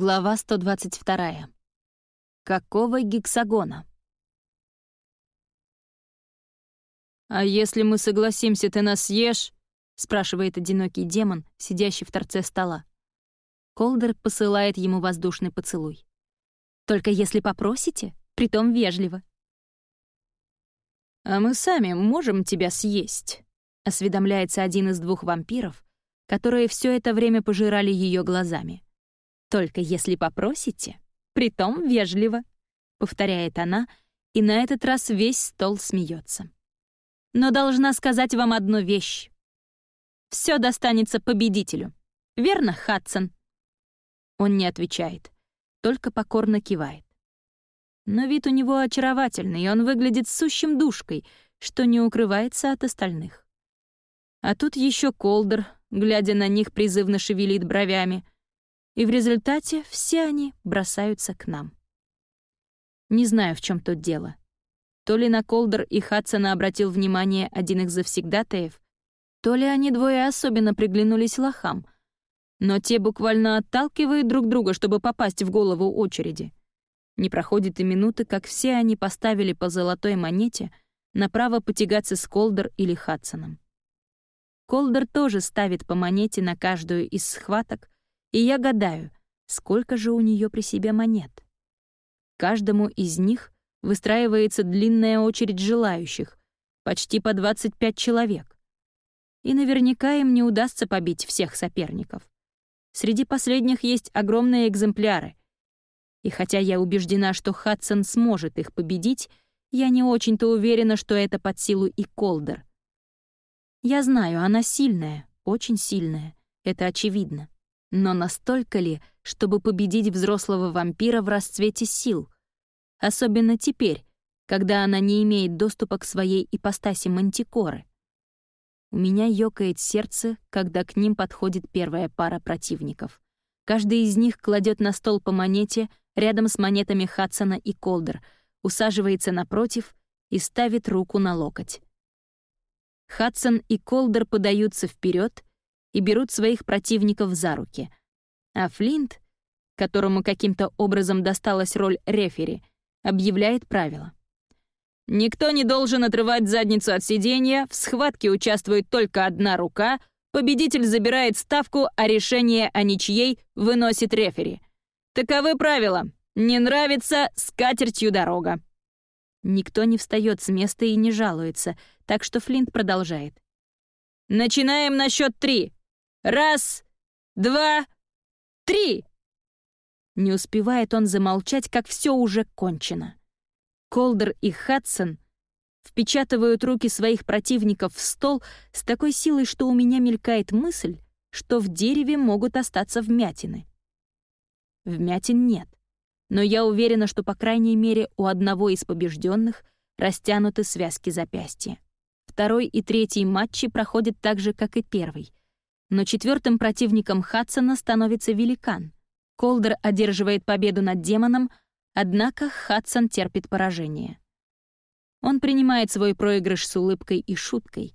Глава 122. Какого гексагона? «А если мы согласимся, ты нас съешь?» — спрашивает одинокий демон, сидящий в торце стола. Колдер посылает ему воздушный поцелуй. «Только если попросите, притом вежливо». «А мы сами можем тебя съесть», — осведомляется один из двух вампиров, которые все это время пожирали ее глазами. «Только если попросите, притом вежливо», — повторяет она, и на этот раз весь стол смеется. «Но должна сказать вам одну вещь. Все достанется победителю. Верно, Хадсон?» Он не отвечает, только покорно кивает. Но вид у него очаровательный, и он выглядит сущим душкой, что не укрывается от остальных. А тут еще Колдер, глядя на них, призывно шевелит бровями — и в результате все они бросаются к нам. Не знаю, в чем тут дело. То ли на Колдер и Хадсона обратил внимание один их завсегдатаев, то ли они двое особенно приглянулись лохам, но те буквально отталкивают друг друга, чтобы попасть в голову очереди. Не проходит и минуты, как все они поставили по золотой монете на право потягаться с Колдер или Хадсоном. Колдер тоже ставит по монете на каждую из схваток, и я гадаю, сколько же у нее при себе монет. Каждому из них выстраивается длинная очередь желающих, почти по 25 человек. И наверняка им не удастся побить всех соперников. Среди последних есть огромные экземпляры. И хотя я убеждена, что Хадсон сможет их победить, я не очень-то уверена, что это под силу и Колдер. Я знаю, она сильная, очень сильная, это очевидно. Но настолько ли, чтобы победить взрослого вампира в расцвете сил? Особенно теперь, когда она не имеет доступа к своей ипостаси мантикоры. У меня ёкает сердце, когда к ним подходит первая пара противников. Каждый из них кладет на стол по монете рядом с монетами Хадсона и Колдер, усаживается напротив и ставит руку на локоть. Хадсон и Колдер подаются вперед и берут своих противников за руки. А Флинт, которому каким-то образом досталась роль рефери, объявляет правила. Никто не должен отрывать задницу от сиденья, в схватке участвует только одна рука, победитель забирает ставку, а решение о ничьей выносит рефери. Таковы правила. Не нравится — скатертью дорога. Никто не встает с места и не жалуется, так что Флинт продолжает. «Начинаем на счет три. Раз, два, три!» Не успевает он замолчать, как все уже кончено. Колдер и Хадсон впечатывают руки своих противников в стол с такой силой, что у меня мелькает мысль, что в дереве могут остаться вмятины. Вмятин нет, но я уверена, что по крайней мере у одного из побежденных растянуты связки запястья. Второй и третий матчи проходят так же, как и первый. Но четвертым противником Хадсона становится великан. Колдер одерживает победу над демоном, однако Хадсон терпит поражение. Он принимает свой проигрыш с улыбкой и шуткой,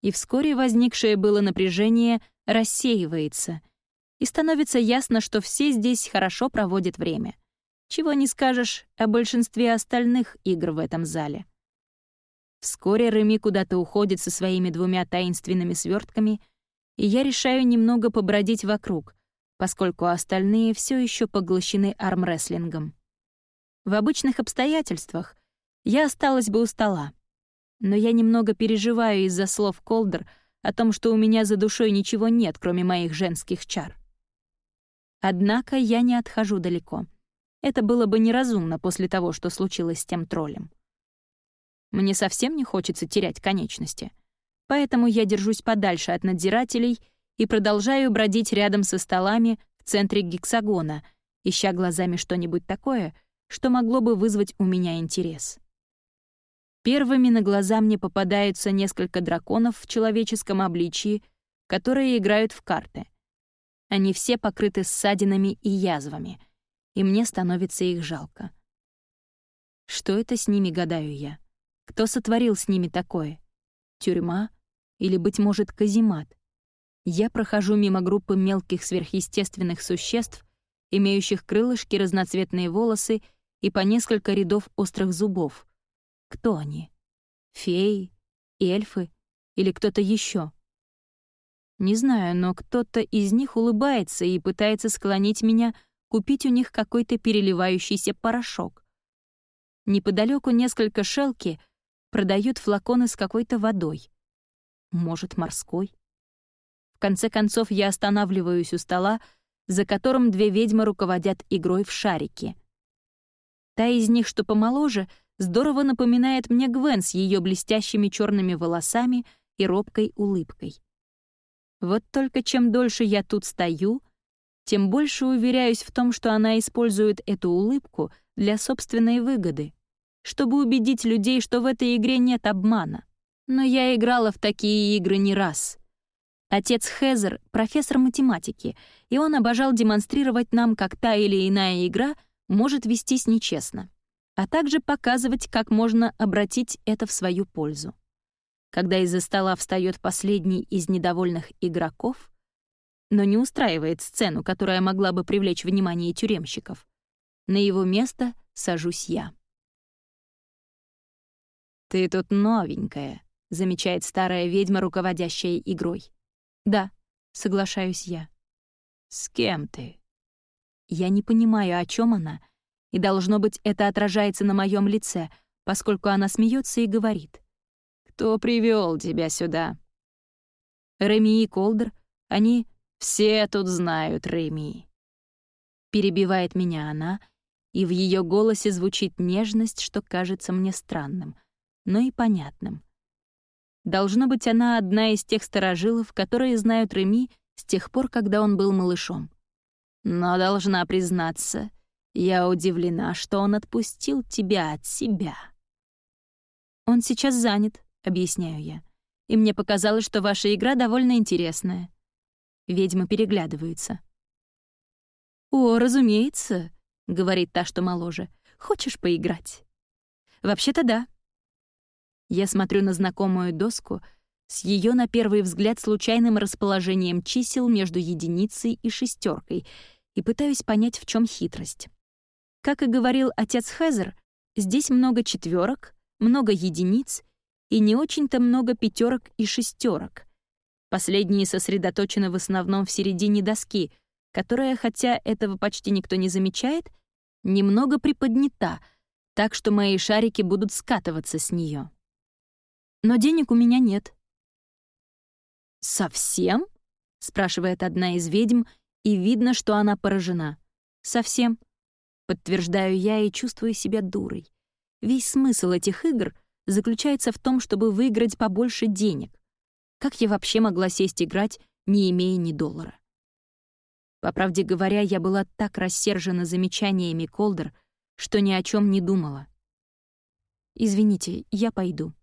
и вскоре возникшее было напряжение рассеивается, и становится ясно, что все здесь хорошо проводят время. Чего не скажешь о большинстве остальных игр в этом зале. Вскоре Реми куда-то уходит со своими двумя таинственными свертками — и я решаю немного побродить вокруг, поскольку остальные все еще поглощены армрестлингом. В обычных обстоятельствах я осталась бы у стола, но я немного переживаю из-за слов Колдер о том, что у меня за душой ничего нет, кроме моих женских чар. Однако я не отхожу далеко. Это было бы неразумно после того, что случилось с тем троллем. Мне совсем не хочется терять конечности — поэтому я держусь подальше от надзирателей и продолжаю бродить рядом со столами в центре гексагона, ища глазами что-нибудь такое, что могло бы вызвать у меня интерес. Первыми на глаза мне попадаются несколько драконов в человеческом обличии, которые играют в карты. Они все покрыты ссадинами и язвами, и мне становится их жалко. Что это с ними, гадаю я? Кто сотворил с ними такое? Тюрьма? или, быть может, каземат. Я прохожу мимо группы мелких сверхъестественных существ имеющих крылышки, разноцветные волосы и по несколько рядов острых зубов. Кто они? Феи? Эльфы? Или кто-то еще? Не знаю, но кто-то из них улыбается и пытается склонить меня купить у них какой-то переливающийся порошок. Неподалеку несколько шелки продают флаконы с какой-то водой. Может, морской? В конце концов, я останавливаюсь у стола, за которым две ведьмы руководят игрой в шарики. Та из них, что помоложе, здорово напоминает мне Гвен с ее блестящими черными волосами и робкой улыбкой. Вот только чем дольше я тут стою — тем больше уверяюсь в том, что она использует эту улыбку для собственной выгоды, чтобы убедить людей, что в этой игре нет обмана. Но я играла в такие игры не раз. Отец Хезер — профессор математики, и он обожал демонстрировать нам, как та или иная игра может вестись нечестно, а также показывать, как можно обратить это в свою пользу. Когда из-за стола встает последний из недовольных игроков — но не устраивает сцену, которая могла бы привлечь внимание тюремщиков. На его место сажусь я. «Ты тут новенькая», — замечает старая ведьма, руководящая игрой. «Да», — соглашаюсь я. «С кем ты?» Я не понимаю, о чем она, и, должно быть, это отражается на моем лице, поскольку она смеется и говорит. «Кто привел тебя сюда?» Реми и Колдер, они все тут знают Рэми. Перебивает меня она, и в ее голосе звучит нежность, что кажется мне странным, но и понятным. Должно быть, она одна из тех старожилов, которые знают Реми с тех пор, когда он был малышом. Но должна признаться, я удивлена, что он отпустил тебя от себя. «Он сейчас занят», — объясняю я. «И мне показалось, что ваша игра довольно интересная. Ведьмы переглядываются. «О, разумеется», — говорит та, что моложе. «Хочешь поиграть?» «Вообще-то да». Я смотрю на знакомую доску с ее на первый взгляд случайным расположением чисел между единицей и шестеркой и пытаюсь понять, в чем хитрость. Как и говорил отец Хезер, здесь много четверок, много единиц и не очень-то много пятерок и шестерок — Последние сосредоточены в основном в середине доски, которая, хотя этого почти никто не замечает, немного приподнята, так что мои шарики будут скатываться с нее. Но денег у меня нет. «Совсем?» — спрашивает одна из ведьм, и видно, что она поражена. «Совсем?» — подтверждаю я и чувствую себя дурой. Весь смысл этих игр заключается в том, чтобы выиграть побольше денег. Как я вообще могла сесть играть, не имея ни доллара? По правде говоря, я была так рассержена замечаниями Колдер, что ни о чем не думала. «Извините, я пойду».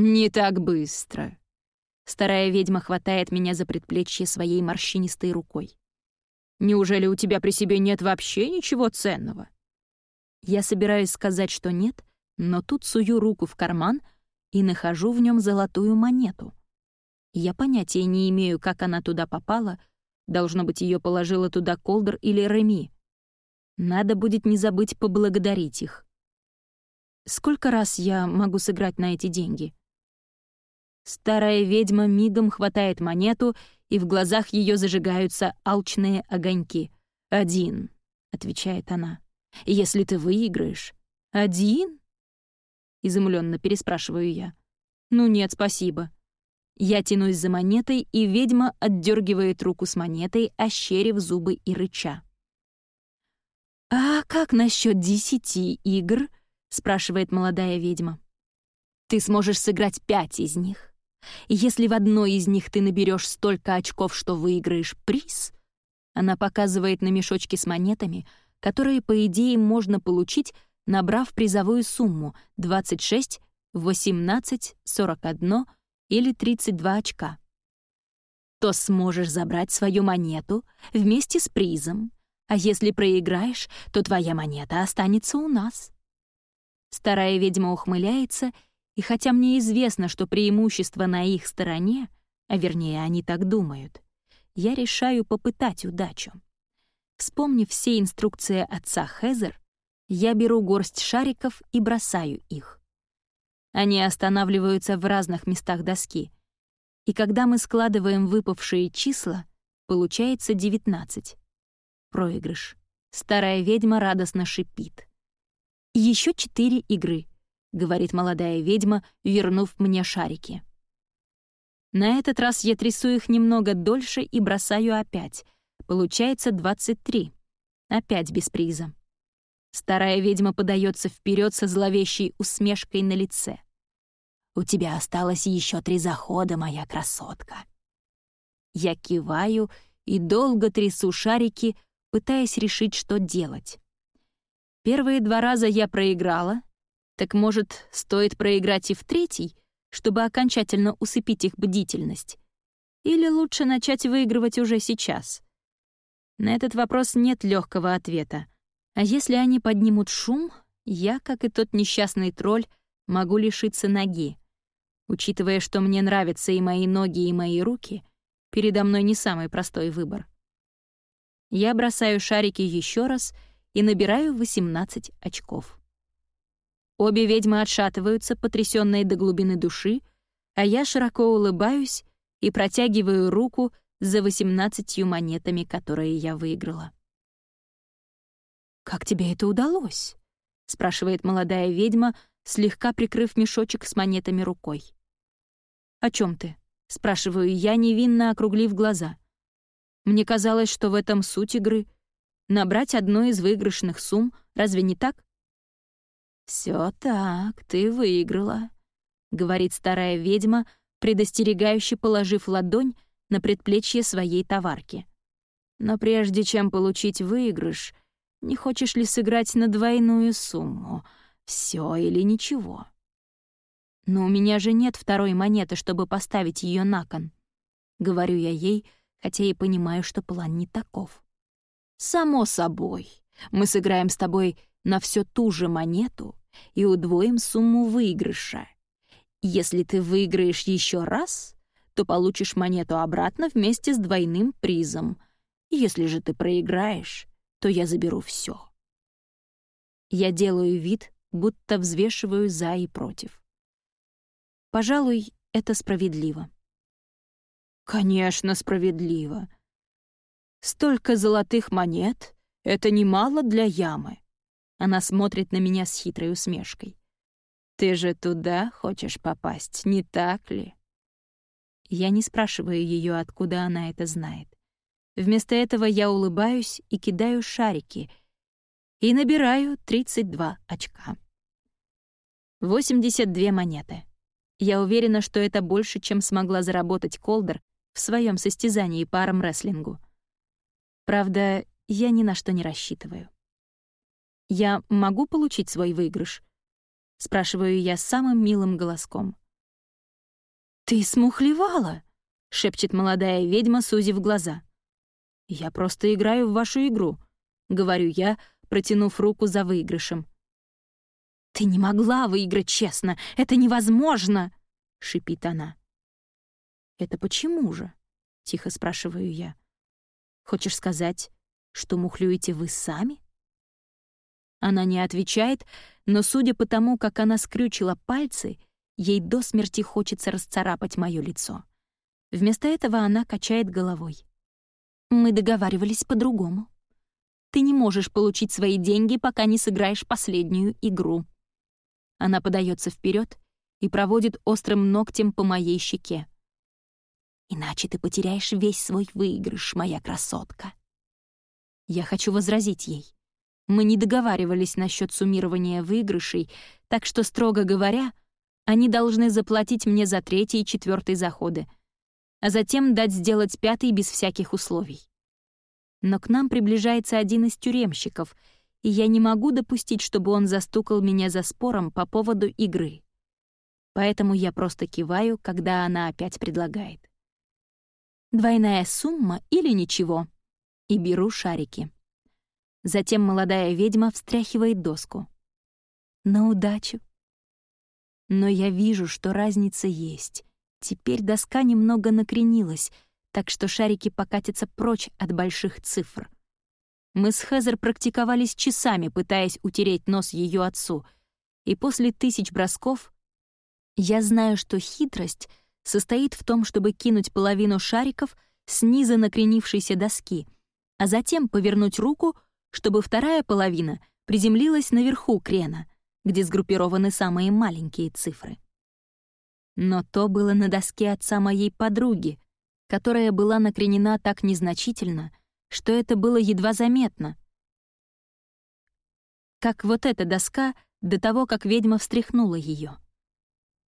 «Не так быстро». Старая ведьма хватает меня за предплечье своей морщинистой рукой. «Неужели у тебя при себе нет вообще ничего ценного?» Я собираюсь сказать, что нет, но тут сую руку в карман и нахожу в нем золотую монету. Я понятия не имею, как она туда попала. Должно быть, ее положила туда Колдер или Реми. Надо будет не забыть поблагодарить их. Сколько раз я могу сыграть на эти деньги? Старая ведьма мигом хватает монету, и в глазах ее зажигаются алчные огоньки. «Один», — отвечает она. «Если ты выиграешь». «Один?» — изумленно переспрашиваю я. «Ну нет, спасибо. Я тянусь за монетой, и ведьма отдергивает руку с монетой, ощерив зубы и рыча. «А как насчет десяти игр?» — спрашивает молодая ведьма. «Ты сможешь сыграть пять из них. И если в одной из них ты наберешь столько очков, что выиграешь приз...» Она показывает на мешочки с монетами, которые, по идее, можно получить, набрав призовую сумму 26, 18, 41, или 32 очка, то сможешь забрать свою монету вместе с призом, а если проиграешь, то твоя монета останется у нас. Старая ведьма ухмыляется, и хотя мне известно, что преимущество на их стороне, а вернее, они так думают, я решаю попытать удачу. Вспомнив все инструкции отца Хезер, я беру горсть шариков и бросаю их. Они останавливаются в разных местах доски, и когда мы складываем выпавшие числа, получается 19. Проигрыш. Старая ведьма радостно шипит. Еще четыре игры», — говорит молодая ведьма, вернув мне шарики. На этот раз я трясу их немного дольше и бросаю опять. Получается 23. Опять без приза. Старая ведьма подается вперед со зловещей усмешкой на лице. «У тебя осталось еще три захода, моя красотка». Я киваю и долго трясу шарики, пытаясь решить, что делать. Первые два раза я проиграла, так, может, стоит проиграть и в третий, чтобы окончательно усыпить их бдительность? Или лучше начать выигрывать уже сейчас? На этот вопрос нет легкого ответа. А если они поднимут шум, я, как и тот несчастный тролль, могу лишиться ноги. Учитывая, что мне нравятся и мои ноги, и мои руки, передо мной не самый простой выбор. Я бросаю шарики еще раз и набираю 18 очков. Обе ведьмы отшатываются, потрясённые до глубины души, а я широко улыбаюсь и протягиваю руку за 18 монетами, которые я выиграла. «Как тебе это удалось?» — спрашивает молодая ведьма, слегка прикрыв мешочек с монетами рукой. «О чем ты?» — спрашиваю я, невинно округлив глаза. Мне казалось, что в этом суть игры — набрать одну из выигрышных сумм, разве не так? Все так, ты выиграла», — говорит старая ведьма, предостерегающе положив ладонь на предплечье своей товарки. «Но прежде чем получить выигрыш, не хочешь ли сыграть на двойную сумму? Все или ничего?» «Но у меня же нет второй монеты, чтобы поставить ее на кон», — говорю я ей, хотя и понимаю, что план не таков. «Само собой, мы сыграем с тобой на всю ту же монету и удвоим сумму выигрыша. Если ты выиграешь еще раз, то получишь монету обратно вместе с двойным призом. Если же ты проиграешь, то я заберу все. Я делаю вид, будто взвешиваю за и против. Пожалуй, это справедливо. Конечно, справедливо. Столько золотых монет — это немало для ямы. Она смотрит на меня с хитрой усмешкой. «Ты же туда хочешь попасть, не так ли?» Я не спрашиваю ее, откуда она это знает. Вместо этого я улыбаюсь и кидаю шарики и набираю 32 очка. 82 монеты. Я уверена, что это больше, чем смогла заработать Колдер в своем состязании по армрестлингу. Правда, я ни на что не рассчитываю. «Я могу получить свой выигрыш?» — спрашиваю я самым милым голоском. «Ты смухлевала!» — шепчет молодая ведьма, сузив глаза. «Я просто играю в вашу игру», — говорю я, протянув руку за выигрышем. «Ты не могла выиграть честно! Это невозможно!» — шипит она. «Это почему же?» — тихо спрашиваю я. «Хочешь сказать, что мухлюете вы сами?» Она не отвечает, но судя по тому, как она скрючила пальцы, ей до смерти хочется расцарапать моё лицо. Вместо этого она качает головой. «Мы договаривались по-другому. Ты не можешь получить свои деньги, пока не сыграешь последнюю игру». Она подается вперед и проводит острым ногтем по моей щеке. «Иначе ты потеряешь весь свой выигрыш, моя красотка». Я хочу возразить ей. Мы не договаривались насчет суммирования выигрышей, так что, строго говоря, они должны заплатить мне за третий и четвертый заходы, а затем дать сделать пятый без всяких условий. Но к нам приближается один из тюремщиков, и я не могу допустить, чтобы он застукал меня за спором по поводу игры. Поэтому я просто киваю, когда она опять предлагает. Двойная сумма или ничего. И беру шарики. Затем молодая ведьма встряхивает доску. На удачу. Но я вижу, что разница есть. Теперь доска немного накренилась, так что шарики покатятся прочь от больших цифр. Мы с Хезер практиковались часами, пытаясь утереть нос ее отцу, и после тысяч бросков я знаю, что хитрость состоит в том, чтобы кинуть половину шариков с низа накренившейся доски, а затем повернуть руку, чтобы вторая половина приземлилась наверху крена, где сгруппированы самые маленькие цифры. Но то было на доске отца моей подруги, которая была накренена так незначительно, что это было едва заметно. Как вот эта доска до того, как ведьма встряхнула ее.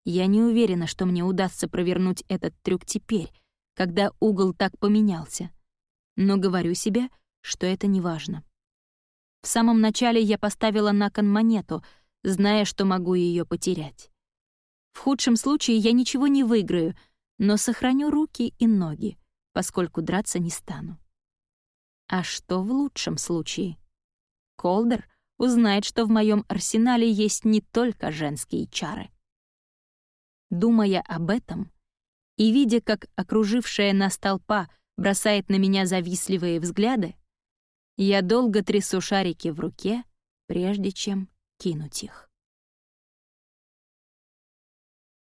Я не уверена, что мне удастся провернуть этот трюк теперь, когда угол так поменялся. Но говорю себе, что это не важно. В самом начале я поставила на кон монету, зная, что могу ее потерять. В худшем случае я ничего не выиграю, но сохраню руки и ноги, поскольку драться не стану. А что в лучшем случае? Колдер узнает, что в моем арсенале есть не только женские чары. Думая об этом и видя, как окружившая нас толпа бросает на меня завистливые взгляды, я долго трясу шарики в руке, прежде чем кинуть их.